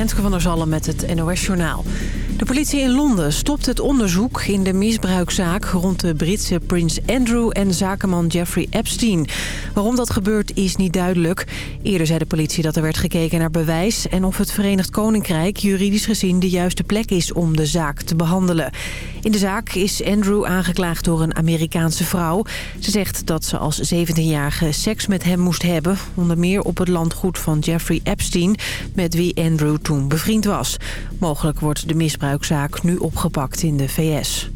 Renske van der Zallen met het NOS Journaal. De politie in Londen stopt het onderzoek in de misbruikzaak... rond de Britse prins Andrew en zakenman Jeffrey Epstein. Waarom dat gebeurt is niet duidelijk. Eerder zei de politie dat er werd gekeken naar bewijs... en of het Verenigd Koninkrijk juridisch gezien de juiste plek is om de zaak te behandelen. In de zaak is Andrew aangeklaagd door een Amerikaanse vrouw. Ze zegt dat ze als 17-jarige seks met hem moest hebben... onder meer op het landgoed van Jeffrey Epstein... met wie Andrew toen bevriend was. Mogelijk wordt de nu opgepakt in de VS.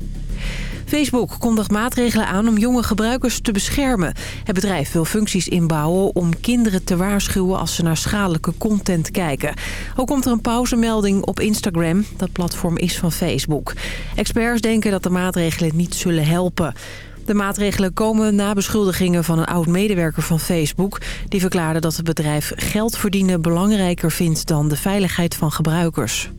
Facebook kondigt maatregelen aan om jonge gebruikers te beschermen. Het bedrijf wil functies inbouwen om kinderen te waarschuwen als ze naar schadelijke content kijken. Ook komt er een pauzemelding op Instagram. Dat platform is van Facebook. Experts denken dat de maatregelen niet zullen helpen. De maatregelen komen na beschuldigingen van een oud-medewerker van Facebook. Die verklaarde dat het bedrijf geld verdienen belangrijker vindt dan de veiligheid van gebruikers.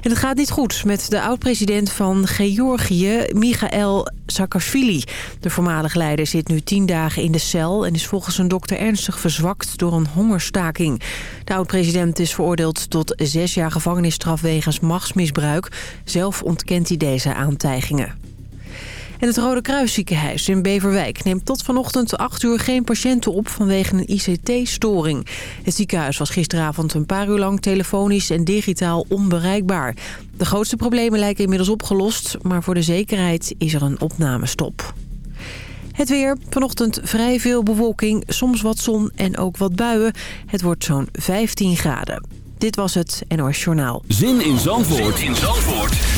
Het gaat niet goed met de oud-president van Georgië, Michael Saakashvili. De voormalig leider zit nu tien dagen in de cel... en is volgens een dokter ernstig verzwakt door een hongerstaking. De oud-president is veroordeeld tot zes jaar gevangenisstraf wegens machtsmisbruik. Zelf ontkent hij deze aantijgingen. En het Rode Kruisziekenhuis in Beverwijk neemt tot vanochtend 8 uur geen patiënten op vanwege een ICT-storing. Het ziekenhuis was gisteravond een paar uur lang telefonisch en digitaal onbereikbaar. De grootste problemen lijken inmiddels opgelost, maar voor de zekerheid is er een opnamestop. Het weer. Vanochtend vrij veel bewolking, soms wat zon en ook wat buien. Het wordt zo'n 15 graden. Dit was het NOS Journaal. Zin in Zandvoort, zin in Zandvoort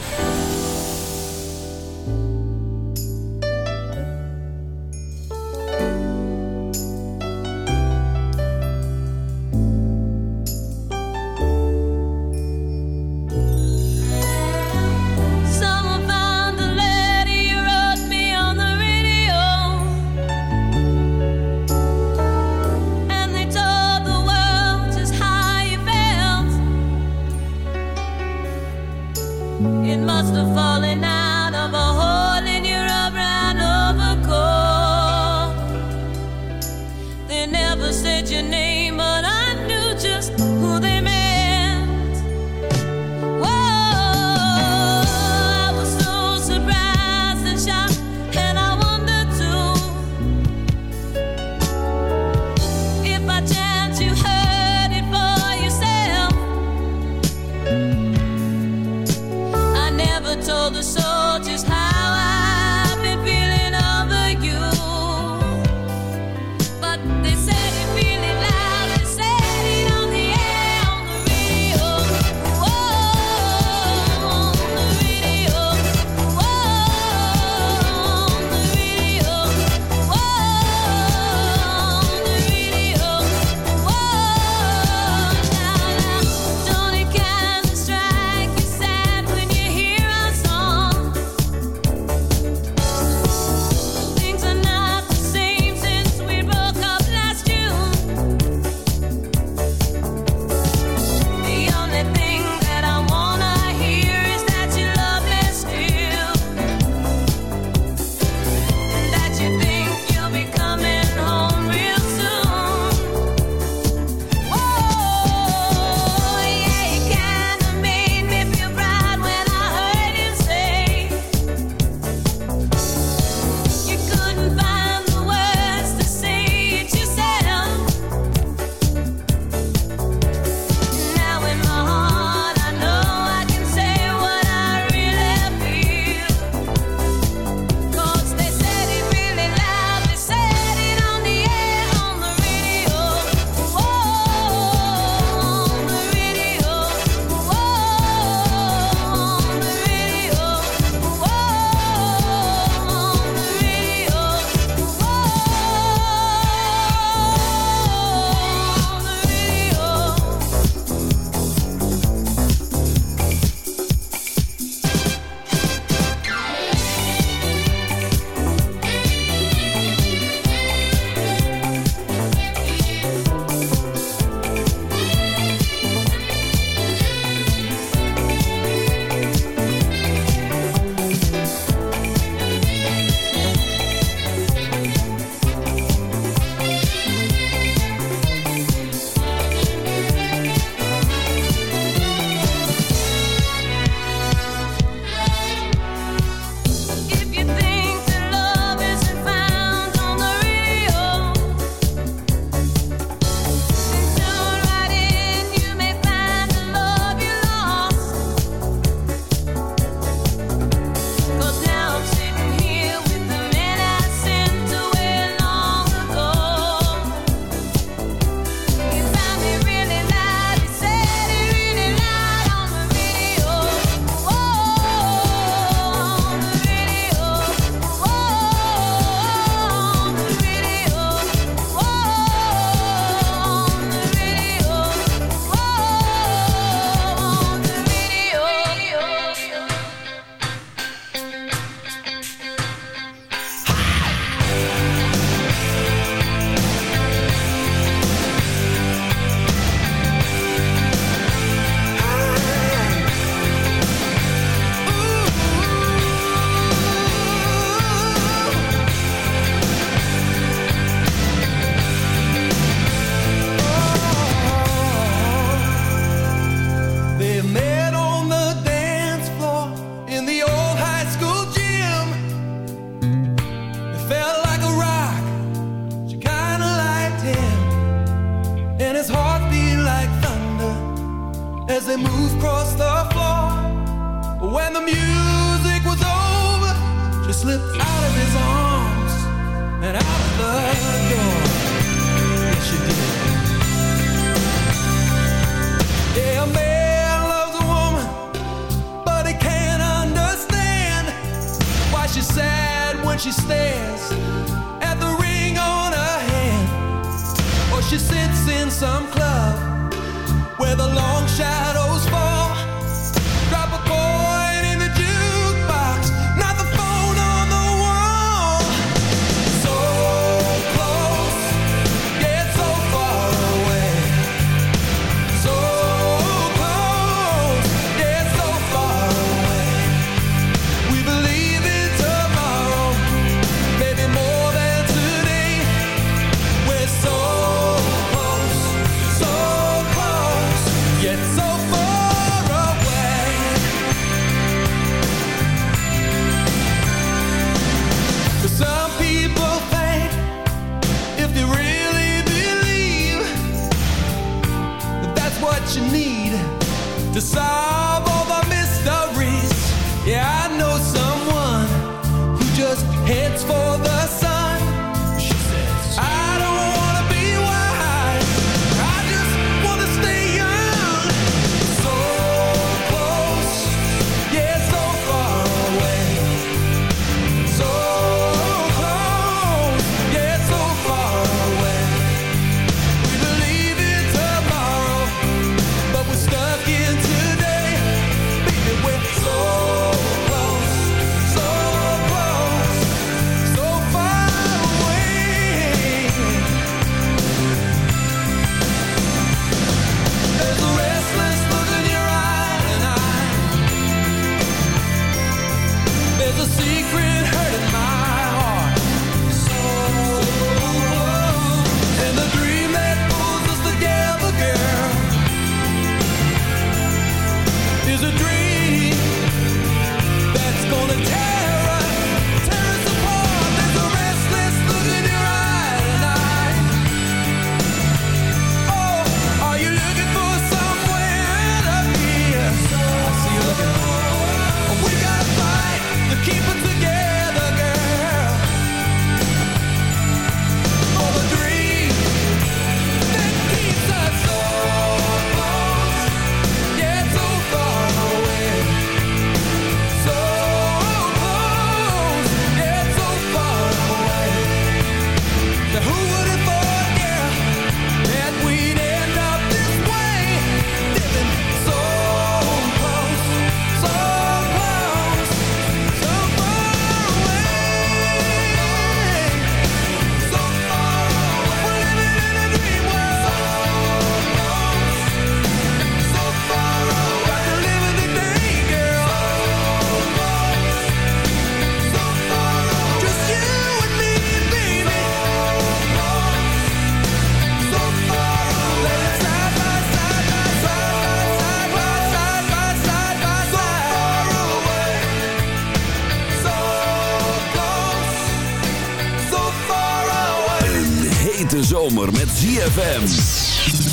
ZFM.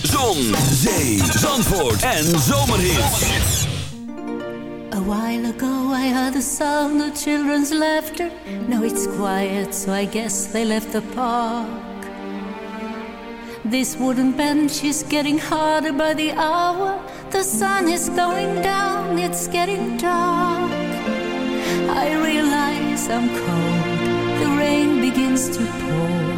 Zon, zee, zandvoort en. A while ago I heard the sound of children's laughter. Now it's quiet, so I guess they left the park. This wooden bench is getting harder by the hour. The sun is going down, it's getting dark. I realize I'm cold, the rain begins to pour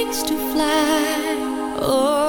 wings to fly. Oh.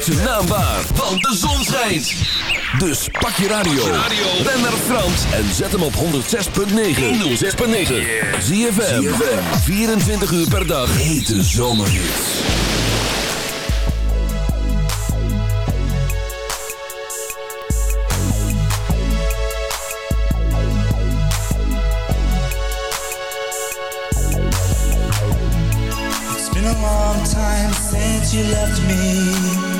Maak zijn naam waar, want de zon schijnt. Dus pak je radio. Ben naar Frans en zet hem op 106.9. 106.9. ZFM. 24 uur per dag. Hete zomerhits. It's been time since you left me.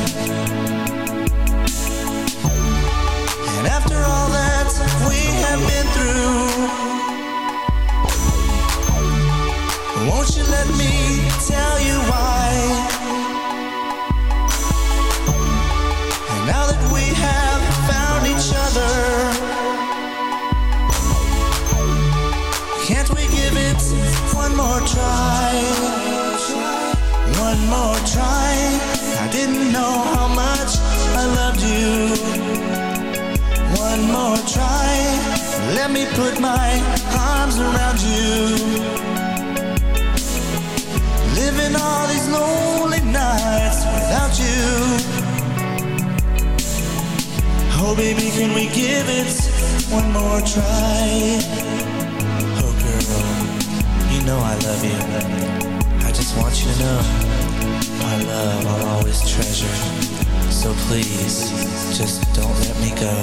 Can we give it one more try? Oh, girl, you know I love you. I just want you to know my love I'll always treasure. So please, just don't let me go.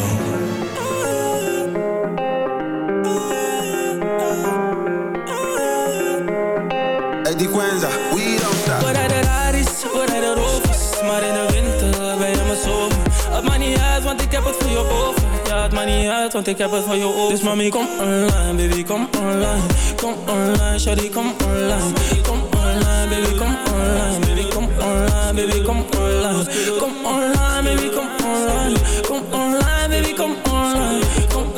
Hey, die Quenza, we don't stop. Het voor je Ja, het maakt niet uit, want ik heb het voor je over. Dus mami, kom online, baby, kom online. Kom online, shawty, kom online. Kom online, baby, kom online. Baby, kom online, baby, kom online. Kom online, baby, kom online. Kom online, baby, kom online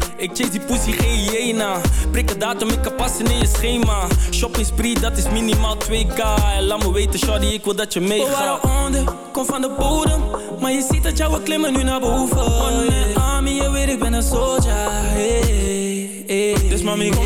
Ik chase die pussy, geen hyena. Prik een datum, ik kan passen in je schema. Shopping spree, dat is minimaal 2k. En laat me weten, shawty, ik wil dat je We meegaat. waren onder, kom van de bodem Maar je ziet dat jouw klimmen nu naar boven On mijn arm, je weet ik ben een soldier hey, hey, Dus mami, kom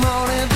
morning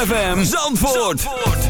ZFM Zandvoort.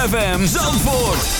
ZFM Zandvoort.